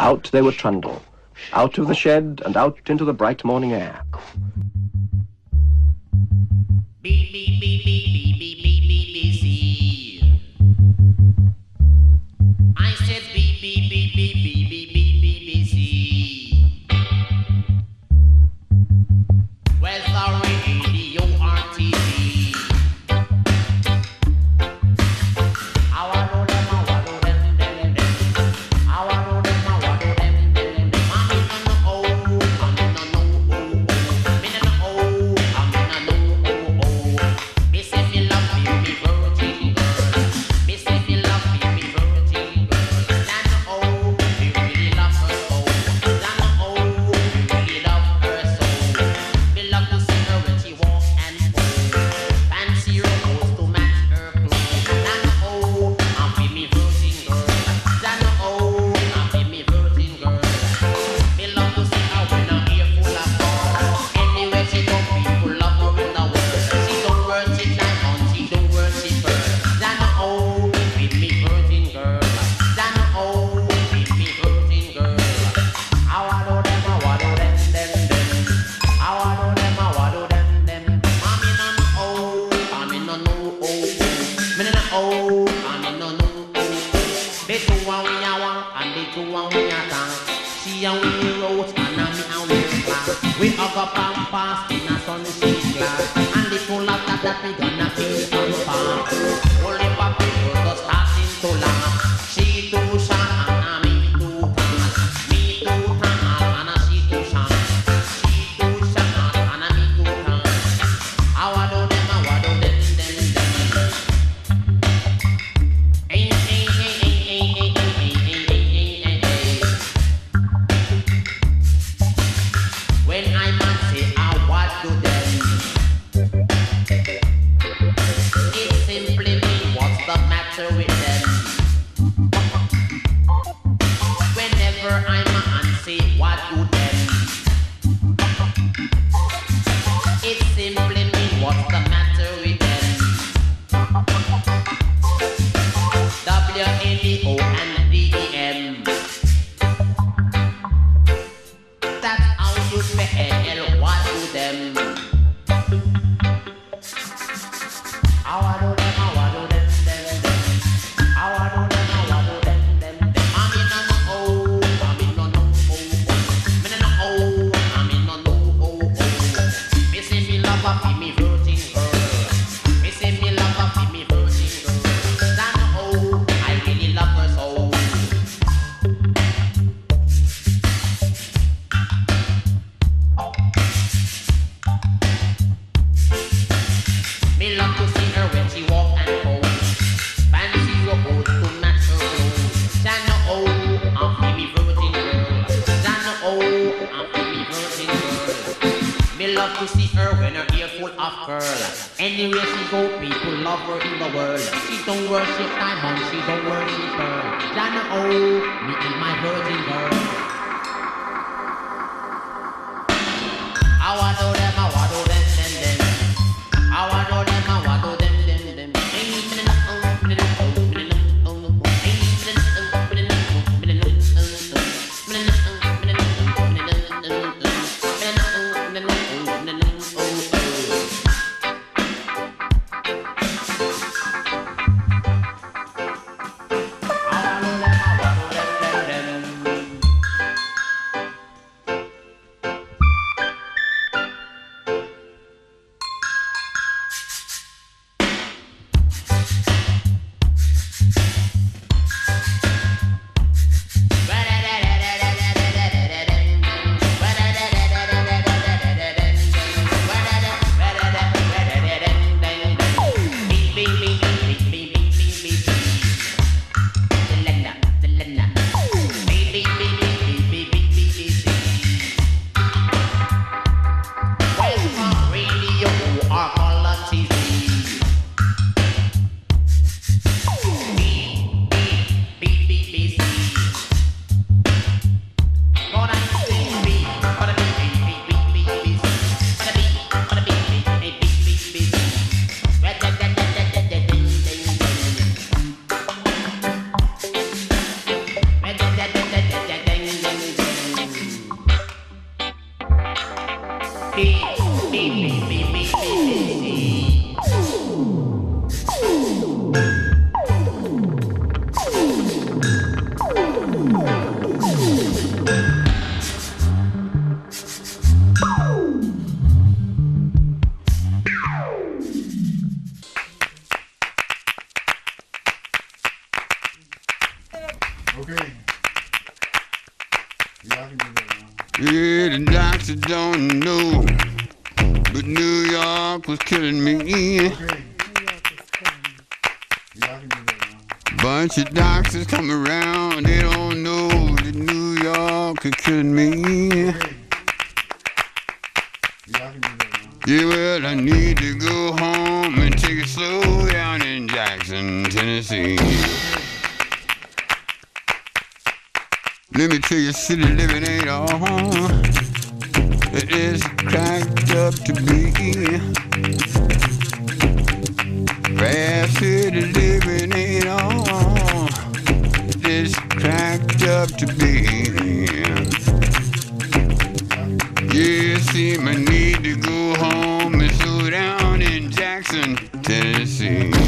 out they would trundle, out of the shed and out into the bright morning air. Tennessee.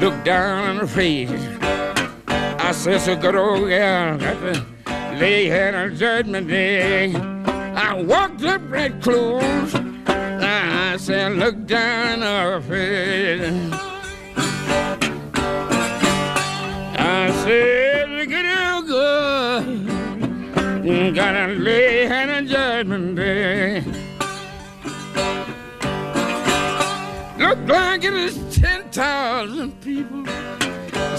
Looked down on her face. I said, so oh, good old gal, got to lay head on judgment day. I walked up right close. I said, look down on her face. I said, look at her good. Gotta lay head on judgment day. Look like it was 10,000 people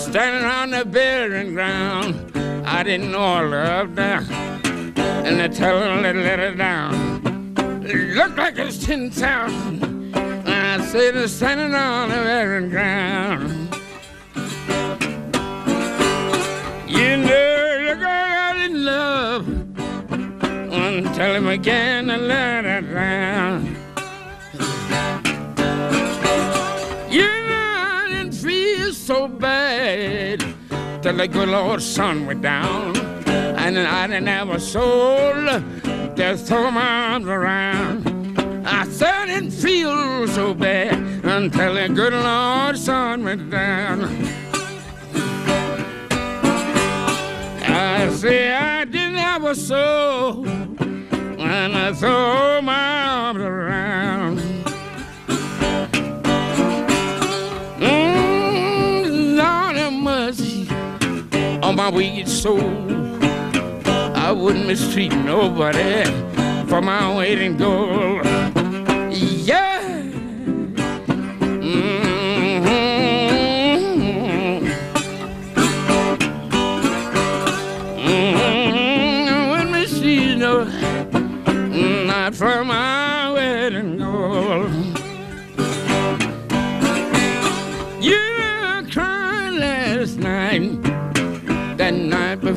standing on the burying ground. I didn't know I loved her, and they tell her let her down. It looked like it was 10,000. and I said, they're standing on the burying ground. You know, look like I didn't love until him again and let her down. So bad till the good Lord sun went down. And I didn't have a soul to throw my arms around. I I didn't feel so bad until the good Lord sun went down. I say I didn't have a soul when I throw my arms around. My wicked soul. I wouldn't mistreat nobody for my weight in gold. Yeah. Mhm. Mhm. Wouldn't mistreat no, not for my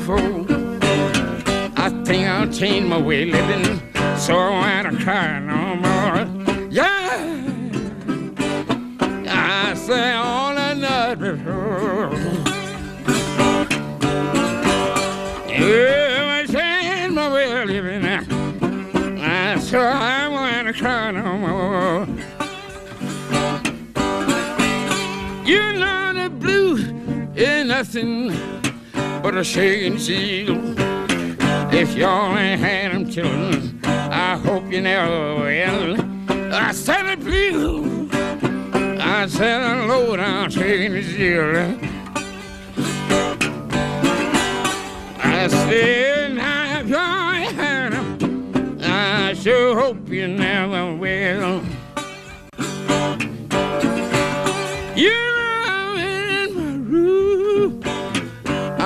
night. I think I'll change my way of living, so I won't cry no more. Yeah, I say all the night before. Yeah, I change my way of living, I so I won't cry no more. You know the blues is nothing but a shaking seal. If you only had them children, I hope you never will. I said it blue. I said a low down shaking seal. I said, now if you had them, I sure hope you never will.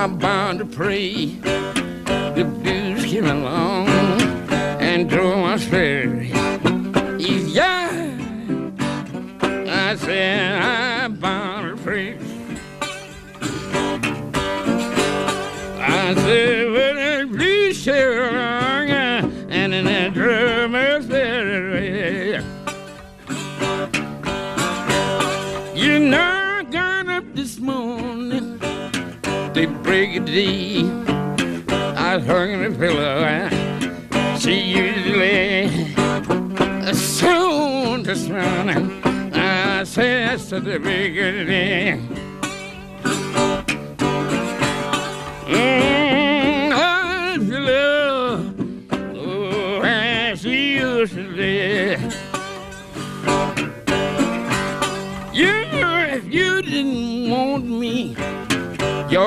I'm bound to pray. The blues came along and drove my spirit. Yeah, I said I'm break. I hung the pillow. She usually soon this morning. I said such a big.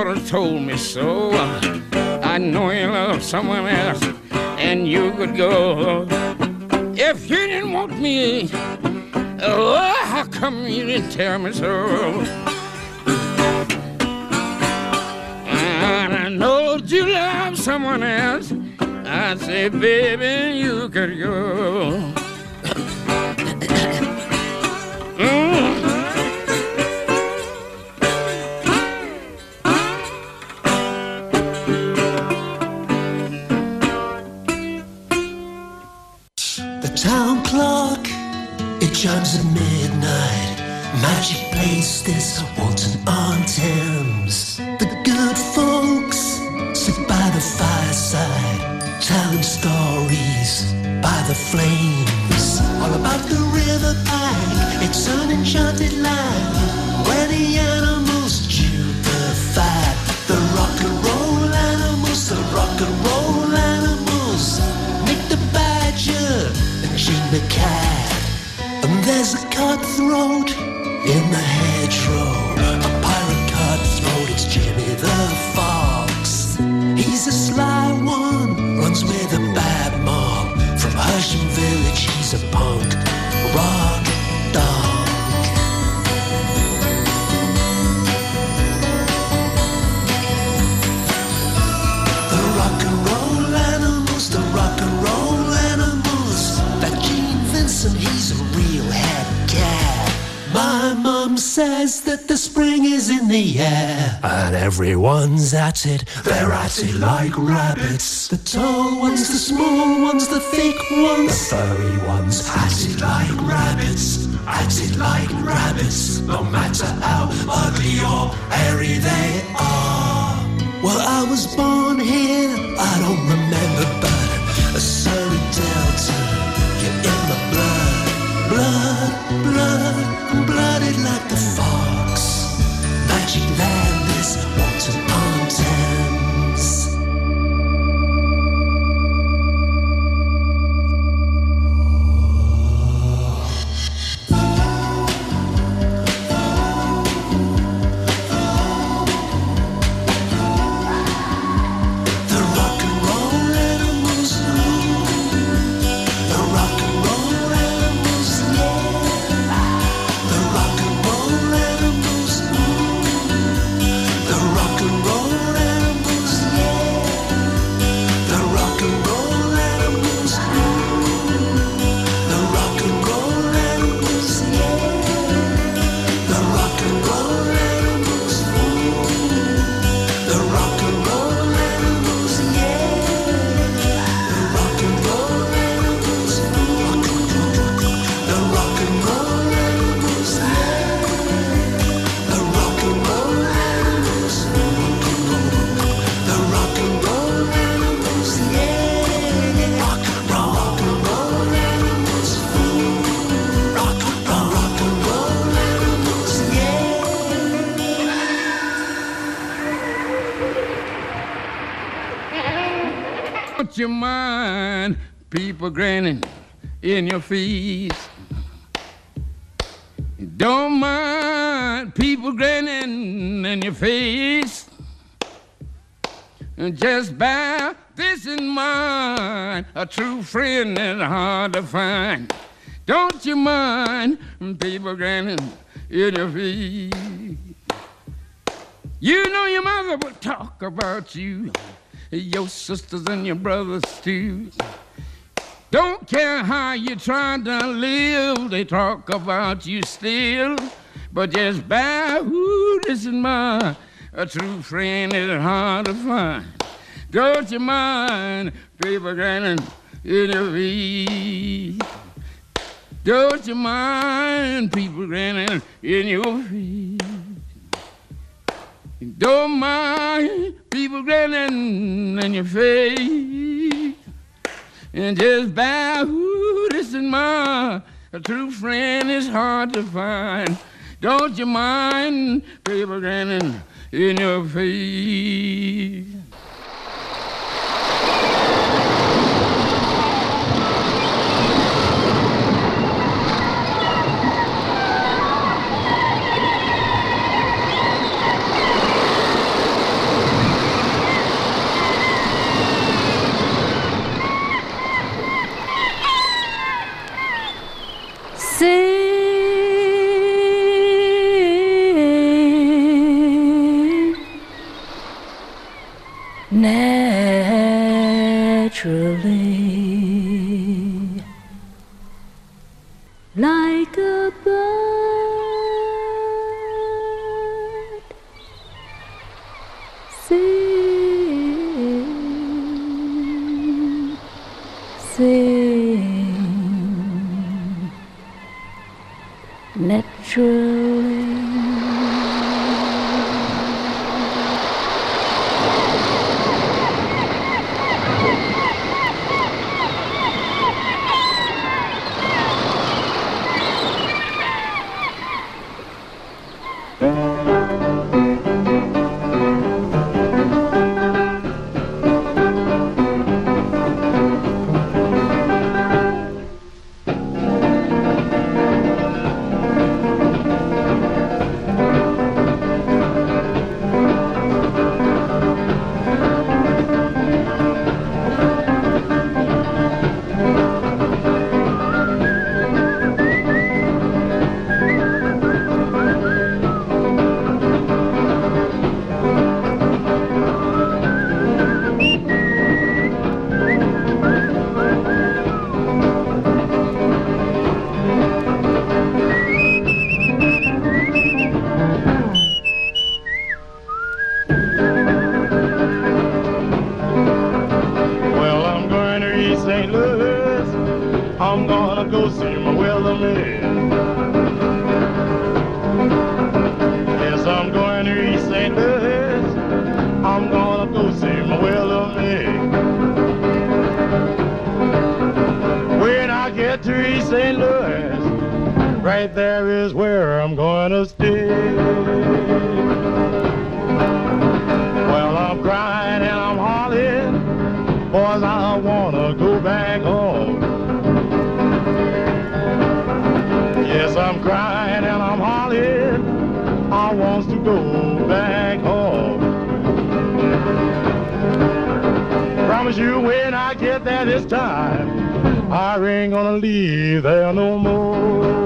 You'd have told me so. I know you love someone else, and you could go. If you didn't want me, oh, how come you didn't tell me so? And I know you love someone else. I say, baby, you could go. Everyone's at it. They're at it like rabbits. The tall ones, the small ones, the thick ones, the furry ones. At it like rabbits. At it like rabbits. No matter how ugly or hairy they are. Well, I was born here, I don't remember, people grinning in your face? Don't mind people grinning in your face. Just bear this in mind, a true friend is hard to find. Don't you mind people grinning in your face? You know your mother would talk about you, your sisters and your brothers too. Don't care how you try to live, they talk about you still. But just who this in mind, a true friend is hard to find. Don't you mind people grinning in your face? Don't you mind people grinning in your face? Don't mind people grinning in your face. And just bear who this in mind. A true friend is hard to find. Don't you mind people grinning in your face? When I get there this time, I ain't gonna leave there no more.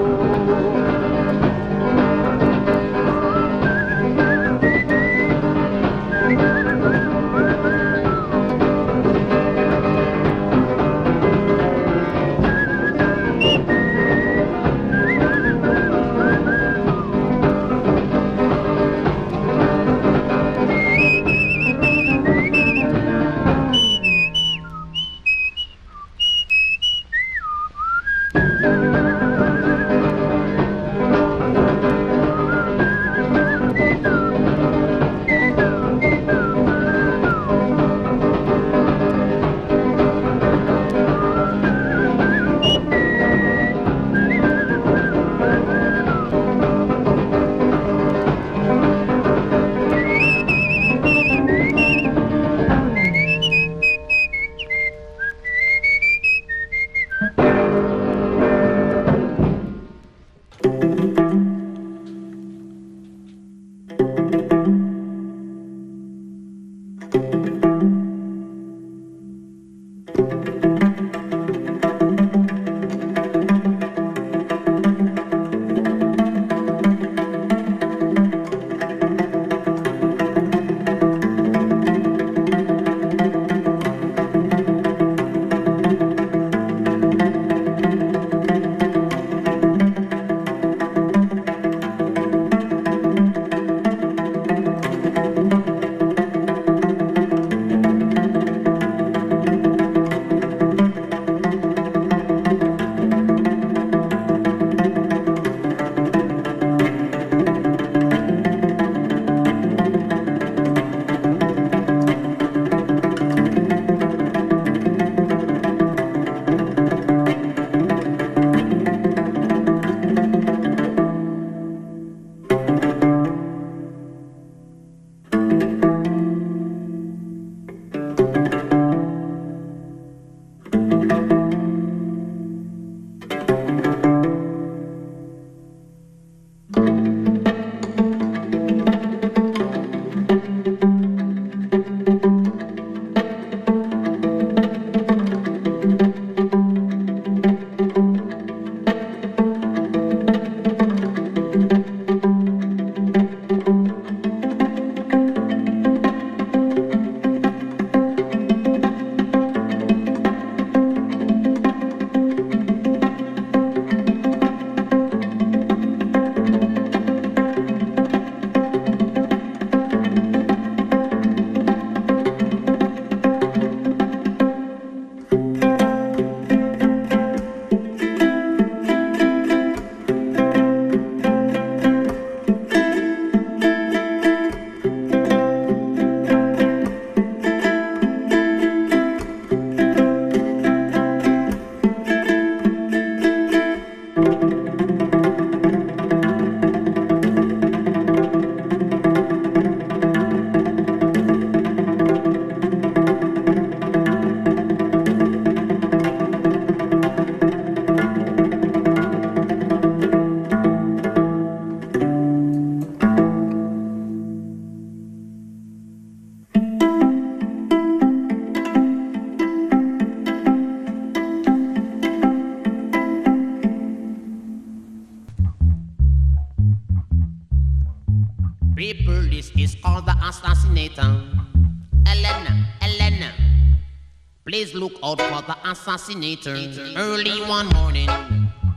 Assassinator. Early one morning,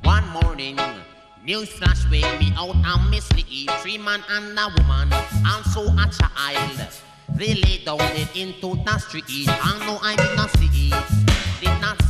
one morning. News flash wake me out and the Three man and a woman, also a child. They lay down it into the street. I know I did not see it, did not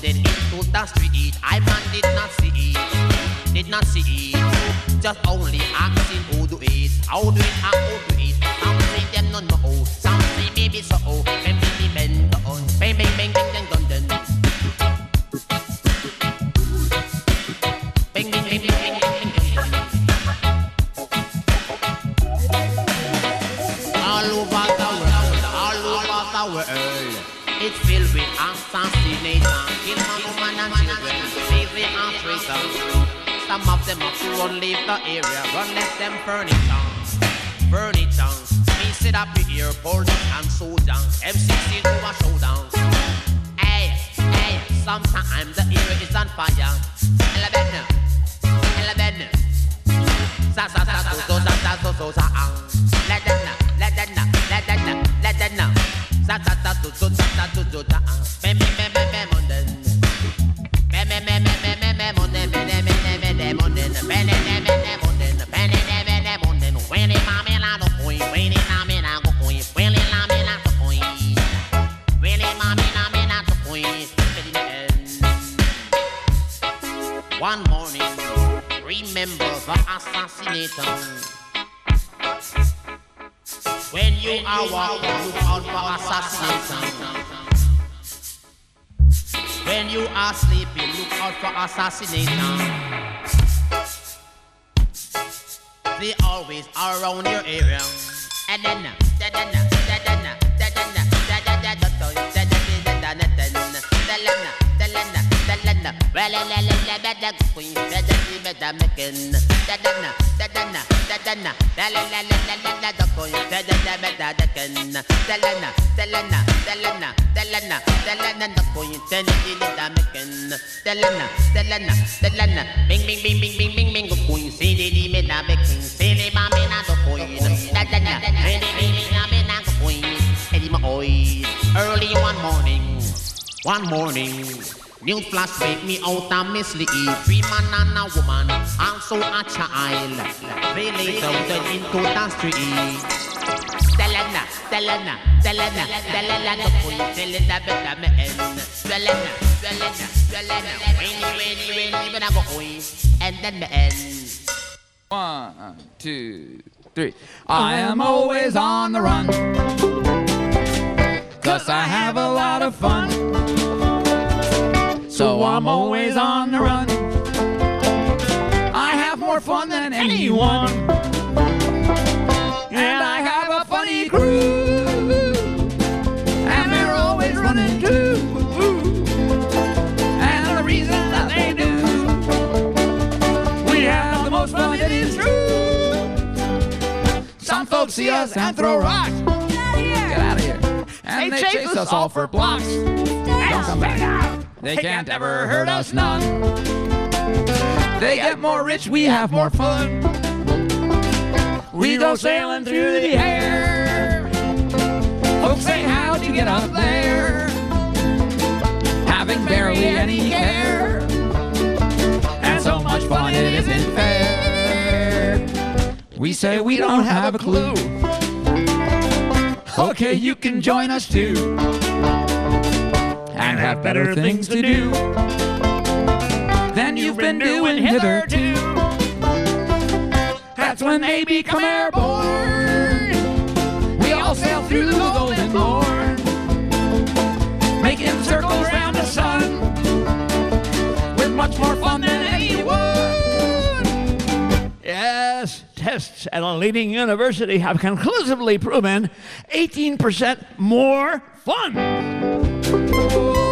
Dead into the street. I man did not see it, did not see it. Just only asking who do it, how do it, how do it. Some say them no know, some say maybe so. Some of them have to run leave the area, run left them furniture, furniture. Me sit up here, police and soldier, M16 to a showdown. Hey, hey, sometimes the area is on fire. Eleven, eleven. Sa sa sa so so sa sa so so sa ang. Let them know. Sa sa sa so so sa sa so so sa. Assassinator. When you are walking, look out for assassination. When you are sleeping, look out for assassination. They always are around your area. And then, da da da da da da da da da da da da well, better queen, better da da na early one morning. New flash make me out and mislead Three man and a woman, also a child They lay down into the street Selena, Selena, Selena, Selena The queen, Selena, better me end Selena, Selena, Selena Rainy, rainy, rainy, but I go oi And then me end One, two, three. I am always on the run. Cause I have a lot of fun. So I'm always on the run. I have more fun than anyone. And I have a funny crew. And they're always running too. And the reason that they do. We have the most fun, it is true. Some folks see us and throw rocks. Get out of here. And they, chase, us all for blocks. Don't come back. They can't ever hurt us none. They get more rich, we have more fun. We go sailing through the air. Folks say, how'd you get up there? Having barely any care. And so much fun it isn't fair. We say we don't have a clue. Okay, you can join us too. And have better things to do than you've been doing hitherto. That's when they become airborne. We all sail through the golden morn, making circles round the sun with much more fun than anyone. Yes, tests at a leading university have conclusively proven 18% more fun. We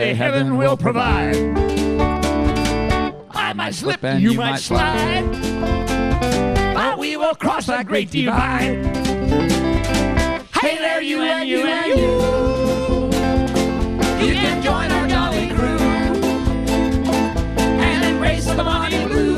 say heaven will provide. I might slip and you, might slide. But we will cross that great divide. Hey there, you and you and you. You can join our jolly crew and embrace the money blue.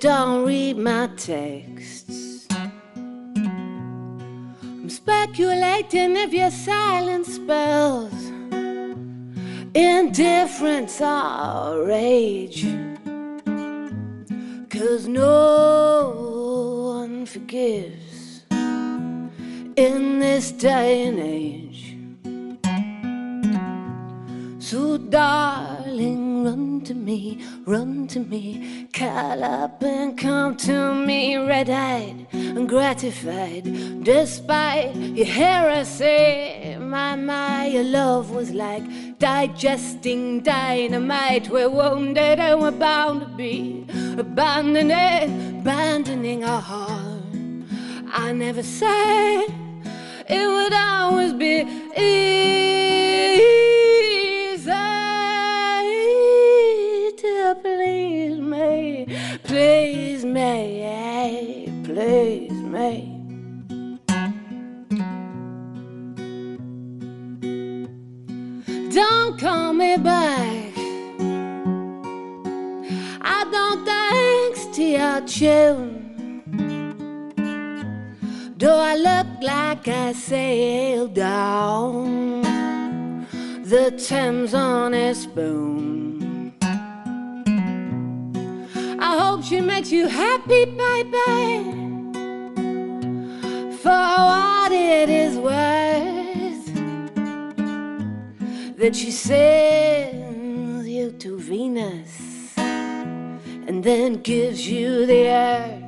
Don't read my texts. I'm speculating if your silence spells indifference or rage. Cause no one forgives in this day and age. So, darling, run to me, run to me, call up and come to me, red eyed and gratified. Despite your heresy, my, my, your love was like digesting dynamite. We're wounded and we're bound to be abandoning, abandoning our heart. I never said it would always be easy me, please me, please me. Don't call me back. I don't thanks to your tune. Do I look like I sailed down the Thames on a spoon? Hope she makes you happy, baby, for what it is worth. That she sends you to Venus and then gives you the earth.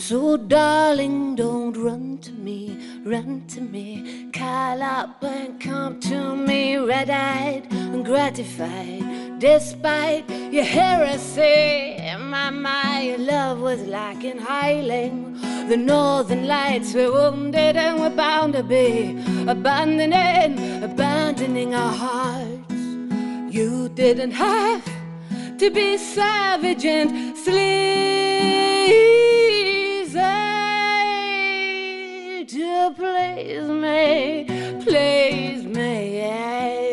So, darling, don't run to me, run to me. Call up and come to me, red eyed and gratified. Despite your heresy, my, my, your love was like inhaling the northern lights. We're wounded and we're bound to be abandoning, abandoning our hearts. You didn't have to be savage and sleazy to please me, please me, yeah,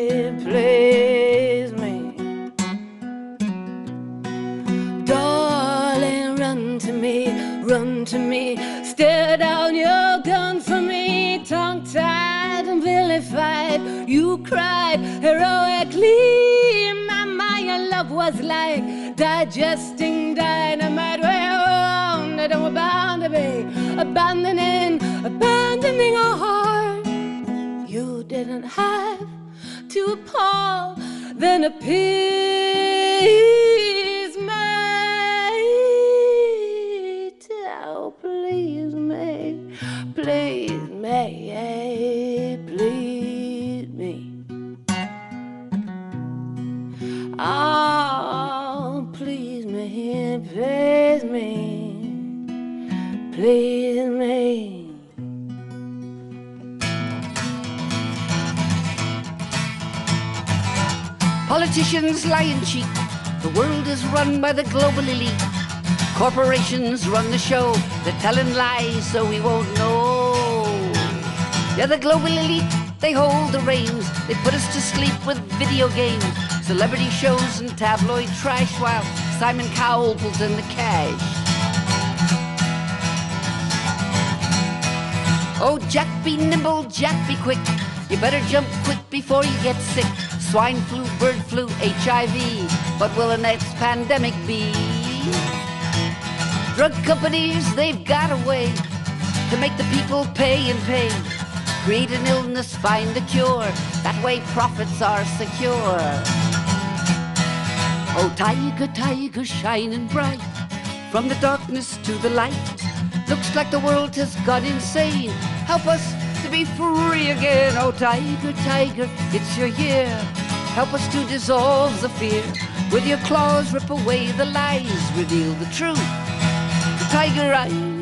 You cried heroically. My, my, your love was like digesting dynamite. Wounded and we're bound to be abandoning, abandoning our heart. You didn't have to appall, then appease me. Oh, please me, please me, Oh, please me, please me. with me. Politicians lie and cheat. The world is run by the global elite. Corporations run the show. They're telling lies so we won't know. Yeah, the global elite, they hold the reins. They put us to sleep with video games, celebrity shows, and tabloid trash while Simon Cowell pulls in the cash. Oh, Jack, be nimble, Jack, be quick. You better jump quick before you get sick. Swine flu, bird flu, HIV. What will the next pandemic be? Drug companies, they've got a way to make the people pay and pay. Create an illness, find a cure. That way profits are secure. Oh, tiger, tiger, shining bright. From the darkness to the light. Looks like the world has gone insane. Help us to be free again. Oh, tiger, tiger, it's your year. Help us to dissolve the fear. With your claws, rip away the lies. Reveal the truth. The tiger eye.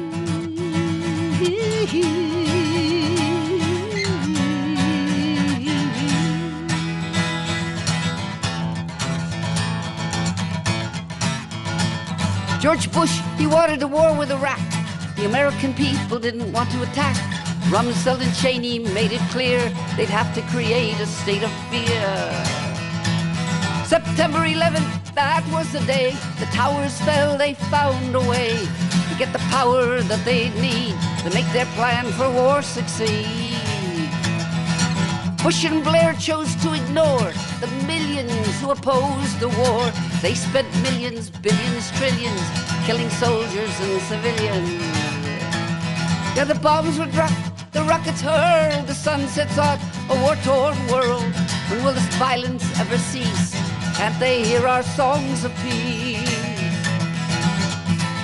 George Bush, he wanted a war with Iraq. The American people didn't want to attack. Rumsfeld and Cheney made it clear they'd have to create a state of fear. September 11th, that was the day the towers fell, they found a way to get the power that they'd need to make their plan for war succeed. Bush and Blair chose to ignore the millions who opposed the war. They spent millions, billions, trillions killing soldiers and civilians. Yeah, the bombs were dropped, the rockets hurled, the sun sets on a war-torn world. When will this violence ever cease? Can't they hear our songs of peace?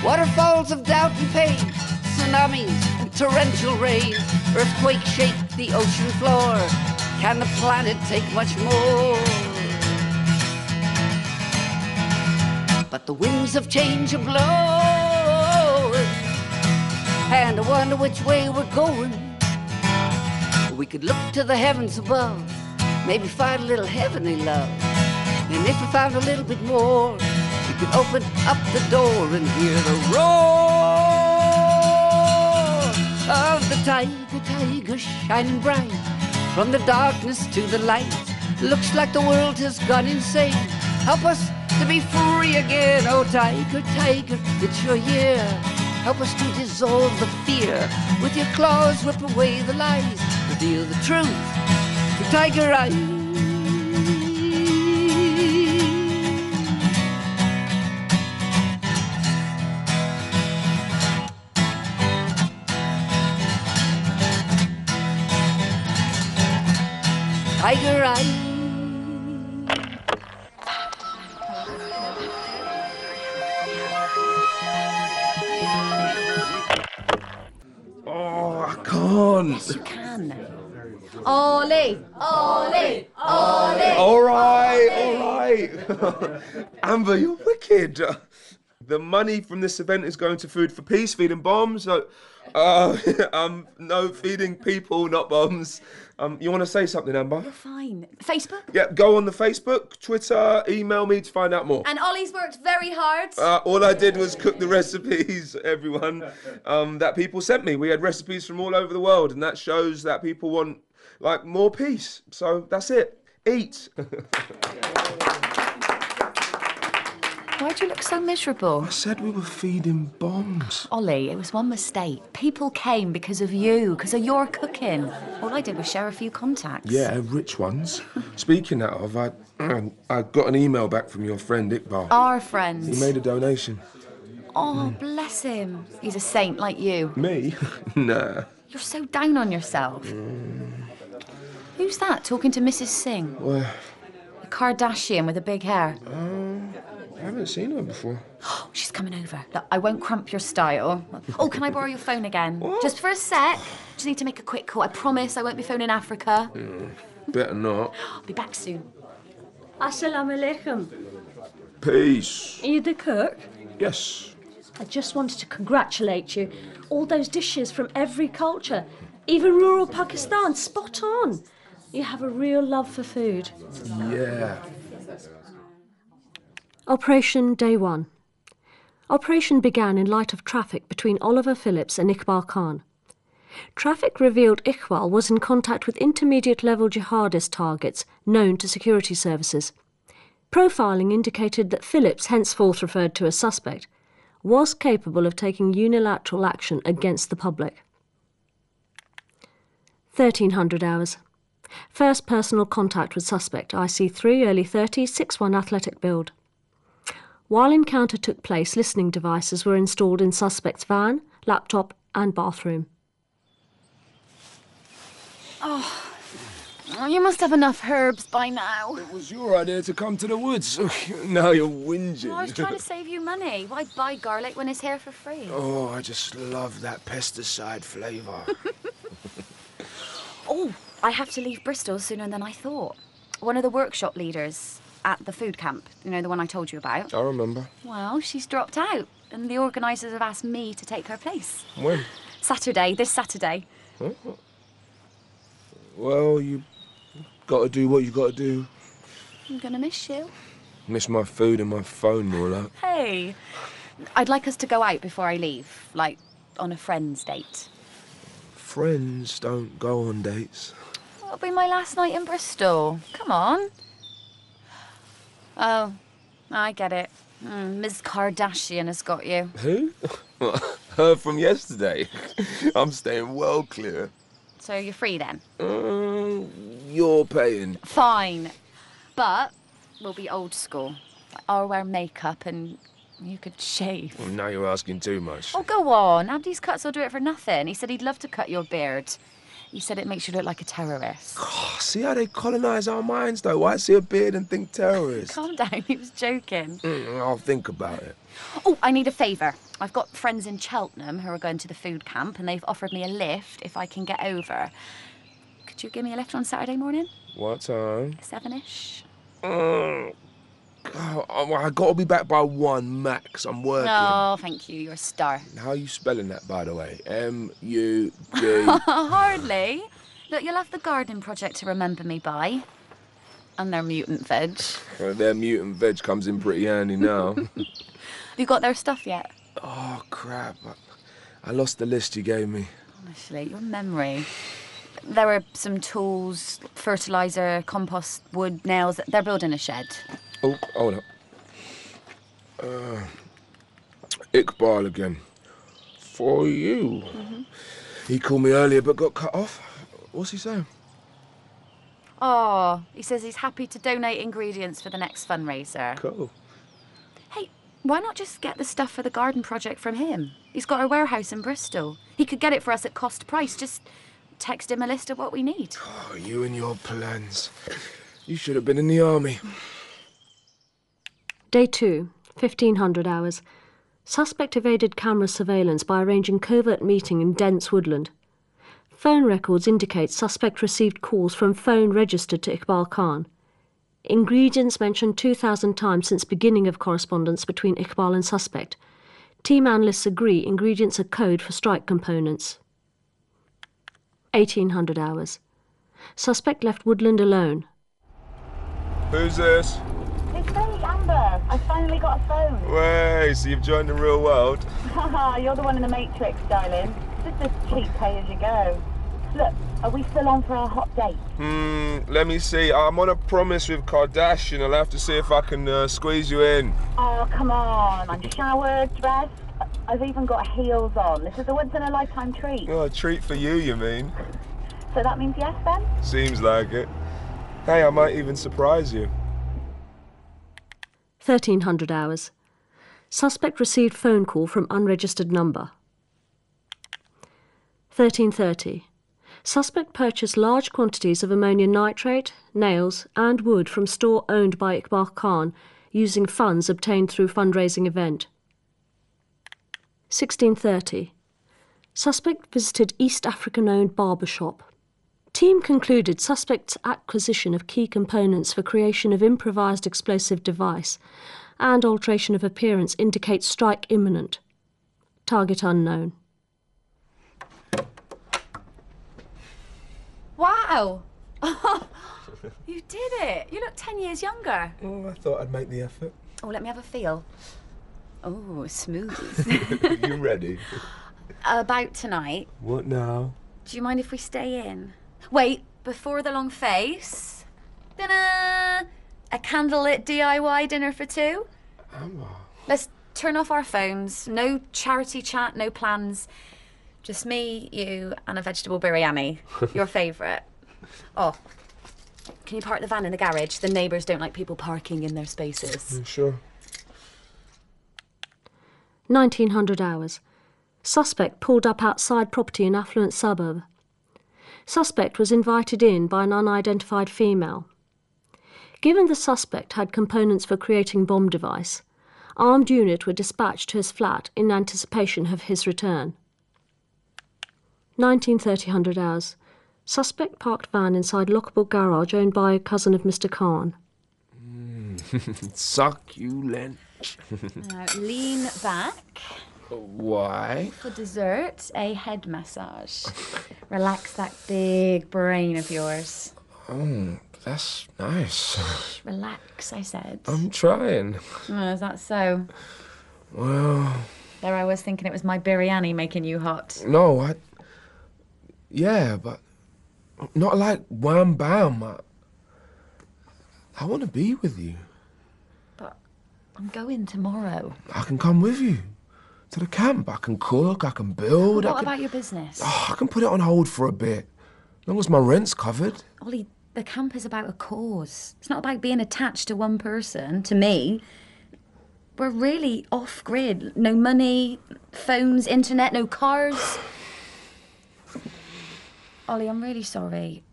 Waterfalls of doubt and pain, tsunamis and torrential rain, earthquakes shake the ocean floor. Can the planet take much more? But the winds of change are blowing, and I wonder which way we're going. We could look to the heavens above, maybe find a little heavenly love. And if we found a little bit more, we could open up the door and hear the roar of the tiger, tiger shining bright from the darkness to the light. Looks like the world has gone insane. Help us to be free again. Oh, tiger, tiger, it's your year. Help us to dissolve the fear. With your claws, rip away the lies. Reveal the truth. The tiger eye. Tiger eye. Oh, I can't. You can. Ollie! Ollie! Ollie! All right, all right. Amber, you're wicked. The money from this event is going to Food for Peace, feeding bombs. So, uh, um, no feeding people, not bombs. Um, you want to say something, Amber? You're Fine. Facebook? Yeah, go on the Facebook, Twitter, email me to find out more. And Ollie's worked very hard. Uh, all I did was cook the recipes, everyone, um, that people sent me. We had recipes from all over the world, and that shows that people want like more peace. So that's it. Eat. Why do you look so miserable? I said we were feeding bombs. Ollie, it was one mistake. People came because of you, because of your cooking. All I did was share a few contacts. Yeah, rich ones. Speaking of, I I got an email back from your friend Iqbal. Our friend. He made a donation. Oh, bless him. He's a saint like you. Me? nah. You're so down on yourself. Mm. Who's that talking to Mrs. Singh? Well, A Kardashian with a big hair. I haven't seen her before. She's coming over. Look, I won't cramp your style. Oh, can I borrow your phone again? Just for a sec. Just need to make a quick call. I promise I won't be phoning Africa. Mm, better not. I'll be back soon. Assalamu alaikum. Peace. Are you the cook? Yes. I just wanted to congratulate you. All those dishes from every culture, even rural Pakistan, spot on. You have a real love for food. Yeah. Operation Day 1. Operation began in light of traffic between Oliver Phillips and Iqbal Khan. Traffic revealed Iqbal was in contact with intermediate level jihadist targets known to security services. Profiling indicated that Phillips, henceforth referred to as suspect, was capable of taking unilateral action against the public. 1300 hours. First personal contact with suspect, IC3, early 30s, 6'1 athletic build. While encounter took place, listening devices were installed in suspect's van, laptop, and bathroom. Oh, oh, you must have enough herbs by now. It was your idea to come to the woods. now you're whinging. I was trying to save you money. Why buy garlic when it's here for free? Oh, I just love that pesticide flavour. Oh, I have to leave Bristol sooner than I thought. One of the workshop leaders at the food camp, you know, the one I told you about. I remember. Well, she's dropped out, and the organisers have asked me to take her place. When? Saturday, this Saturday. Huh? Well, you got to do what you got to do. I'm gonna miss you. Miss my food and my phone, more like. Hey, I'd like us to go out before I leave, like on a friend's date. Friends don't go on dates. It'll be my last night in Bristol. Come on. Oh, I get it. Mm, Ms. Kardashian has got you. Who? Her from yesterday. I'm staying well clear. So you're free then? Mm, you're paying. Fine. But we'll be old school. I'll wear makeup and you could shave. Well, now you're asking too much. Oh, go on. Abdi's cuts will do it for nothing. He said he'd love to cut your beard. He said it makes you look like a terrorist. Oh, see how they colonise our minds, though? Why see a beard and think terrorist? Calm down. He was joking. Mm, I'll think about it. Oh, I need a favour. I've got friends in Cheltenham who are going to the food camp and they've offered me a lift if I can get over. Could you give me a lift on Saturday morning? What time? Seven-ish? Mm. Oh, I got to be back by one max. I'm working. Oh, thank you. You're a star. How are you spelling that, by the way? M U D. Hardly. Look, you'll have the gardening project to remember me by. And their mutant veg. Well, their mutant veg comes in pretty handy now. Have you got their stuff yet? oh crap! I, I lost the list you gave me. Honestly, your memory. There were some tools, fertilizer, compost, wood, nails. They're building a shed. Oh, hold up. Uh, Iqbal again. For you. He called me earlier but got cut off. What's he saying? Oh, he says he's happy to donate ingredients for the next fundraiser. Cool. Hey, why not just get the stuff for the garden project from him? He's got a warehouse in Bristol. He could get it for us at cost price. Just text him a list of what we need. Oh, you and your plans. You should have been in the army. Day 2, 1500 hours. Suspect evaded camera surveillance by arranging covert meeting in dense woodland. Phone records indicate suspect received calls from phone registered to Iqbal Khan. Ingredients mentioned 2,000 times since beginning of correspondence between Iqbal and suspect. Team analysts agree ingredients are code for strike components. 1800 hours. Suspect left woodland alone. Who's this? Finally got a phone. Way, so you've joined the real world. Haha, you're the one in the Matrix, darling. Just as cheap pay as you go. Look, are we still on for our hot date? Hmm, let me see. I'm on a promise with Kardashian. I'll have to see if I can uh, squeeze you in. Oh, come on. I'm showered, dressed. I've even got heels on. This is a once in a lifetime treat. Oh, a treat for you, you mean? So that means yes then? Seems like it. Hey, I might even surprise you. 1300 hours. Suspect received phone call from unregistered number. 1330. Suspect purchased large quantities of ammonium nitrate, nails, and wood from store owned by Iqbal Khan using funds obtained through fundraising event. 1630. Suspect visited East African owned barber shop. Team concluded suspect's acquisition of key components for creation of improvised explosive device and alteration of appearance indicates strike imminent. target unknown. Wow! you did it. You look 10 years younger. Oh, I thought I'd make the effort. Oh, let me have a feel. Oh, smooth. you ready? About tonight, What now? do you mind if we stay in? Wait, before the long face. Ta-da! A candlelit DIY dinner for two. Emma. Let's turn off our phones. No charity chat, no plans. Just me, you, and a vegetable biryani. Your favourite. Oh, can you park the van in the garage? The neighbours don't like people parking in their spaces. Sure. 1900 hours. Suspect pulled up outside property in affluent suburb. Suspect was invited in by an unidentified female. Given the suspect had components for creating bomb device, armed unit were dispatched to his flat in anticipation of his return. 1930 hours. Suspect parked van inside lockable garage owned by a cousin of Mr. Khan. Hmm. Succulent. Now lean back. Why? For dessert, a head massage. Relax that big brain of yours. Oh, that's nice. Relax, I said. I'm trying. Oh, is that so? Well, There I was thinking it was my biryani making you hot. no, I. Yeah, but not like wham bam. I, I want to be with you. But I'm going tomorrow. I can come with you to the camp. I can cook. I can build. I What can, about your business? Oh, I can put it on hold for a bit, as long as my rent's covered. Ollie, the camp is about a cause. It's not about being attached to one person, to me. We're really off grid. No money, phones, internet, no cars. Ollie, I'm really sorry.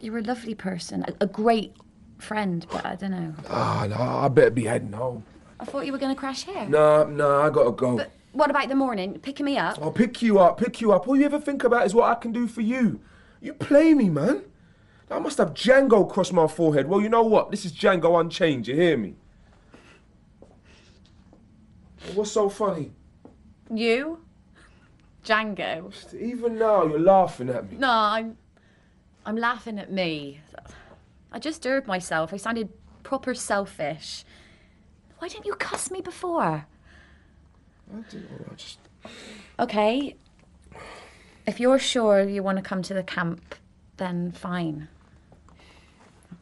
You're a lovely person, a, a great friend, but I don't know. Ah, no, I better be heading home. I thought you were going to crash here. Nah, nah, I gotta go. But what about the morning? Picking me up? I'll pick you up, pick you up. All you ever think about is what I can do for you. You play me, man. I must have Django cross my forehead. Well, you know what? This is Django Unchained. You hear me? What's so funny? You? Django? Even now, you're laughing at me. No, I'm. I'm laughing at me. I just disturbed myself. I sounded proper selfish. Why didn't you cuss me before? I don't know, I just... Okay. If you're sure you want to come to the camp, then fine.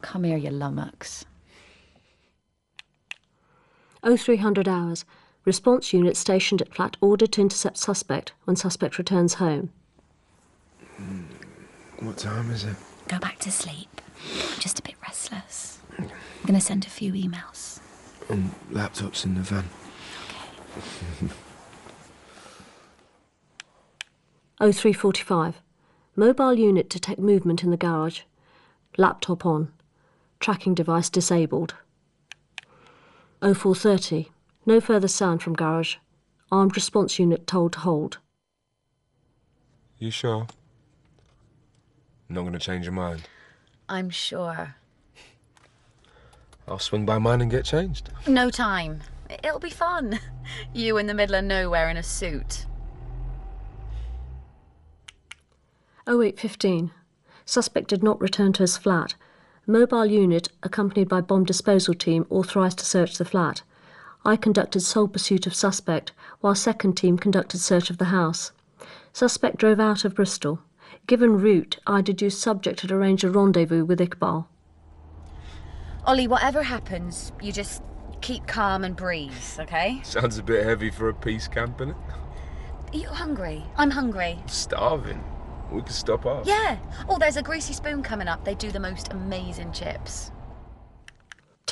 Come here, you lummox. 0300 hours. Response unit stationed at flat ordered to intercept suspect when suspect returns home. Hmm. What time is it? Go back to sleep. I'm just a bit restless. I'm going to send a few emails. Um, laptop's in the van. O three forty five. Mobile unit detect movement in the garage. Laptop on. Tracking device disabled. O four thirty. No further sound from garage. Armed response unit told to hold. You sure? Not gonna change your mind. I'm sure. I'll swing by mine and get changed. No time. It'll be fun. You in the middle of nowhere in a suit. 0815. Suspect did not return to his flat. Mobile unit, accompanied by bomb disposal team, authorised to search the flat. I conducted sole pursuit of suspect, while second team conducted search of the house. Suspect drove out of Bristol. Given route, I deduced subject had arranged a rendezvous with Iqbal. Ollie, whatever happens, you just keep calm and breathe, okay? Sounds a bit heavy for a peace camp, innit? Are you hungry? I'm hungry. Starving. We could stop off. Yeah. Oh, there's a greasy spoon coming up. They do the most amazing chips.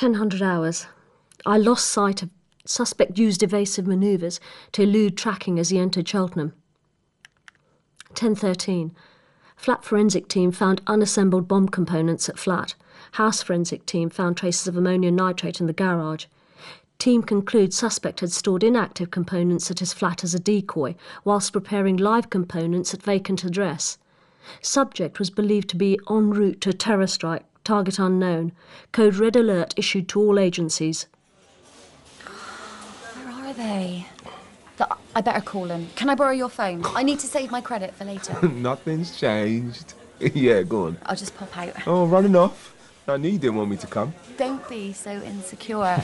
1000 hours. I lost sight of suspect used evasive manoeuvres to elude tracking as he entered Cheltenham. 1013. Flat forensic team found unassembled bomb components at flat. House forensic team found traces of ammonium nitrate in the garage. Team concludes suspect had stored inactive components at his flat as a decoy, whilst preparing live components at vacant address. Subject was believed to be en route to a terror strike, target unknown. Code Red Alert issued to all agencies. Where are they? I better call him. Can I borrow your phone? I need to save my credit for later. Nothing's changed. yeah, go on. I'll just pop out. Oh, running off. I knew you didn't want me to come. Don't be so insecure.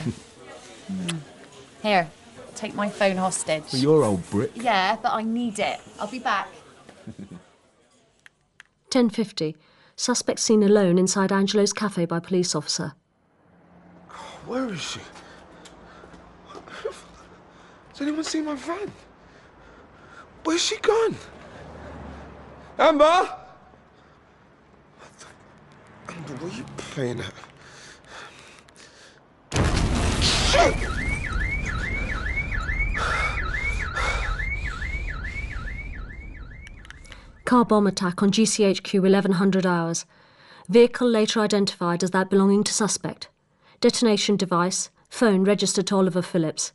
Here, take my phone hostage. Well, your old brick. Yeah, but I need it. I'll be back. 10.50. Suspect seen alone inside Angelo's cafe by police officer. Where is she? Has anyone seen my van? Where's she gone? Amber! Amber, what are you playing at? Shit! Car bomb attack on GCHQ 1100 hours. Vehicle later identified as that belonging to suspect. Detonation device, phone registered to Oliver Phillips.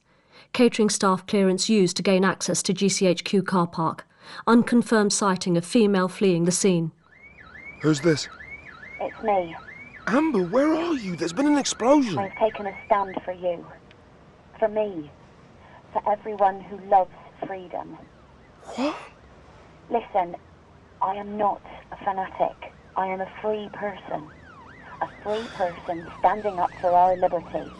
Catering staff clearance used to gain access to GCHQ car park. Unconfirmed sighting of female fleeing the scene. Who's this? It's me. Amber, where are you? There's been an explosion. I've taken a stand for you. For me. For everyone who loves freedom. What? Listen, I am not a fanatic. I am a free person. A free person standing up for our liberty.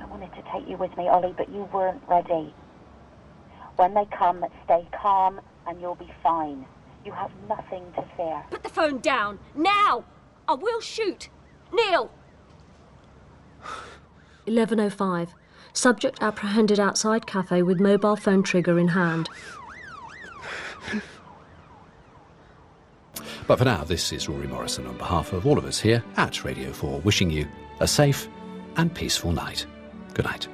I wanted to take you with me, Ollie, but you weren't ready. When they come, stay calm and you'll be fine. You have nothing to fear. Put the phone down, now! I will shoot! Neil! 11.05. Subject apprehended outside cafe with mobile phone trigger in hand. But for now, this is Rory Morrison on behalf of all of us here at Radio 4, wishing you a safe and peaceful night. Good night.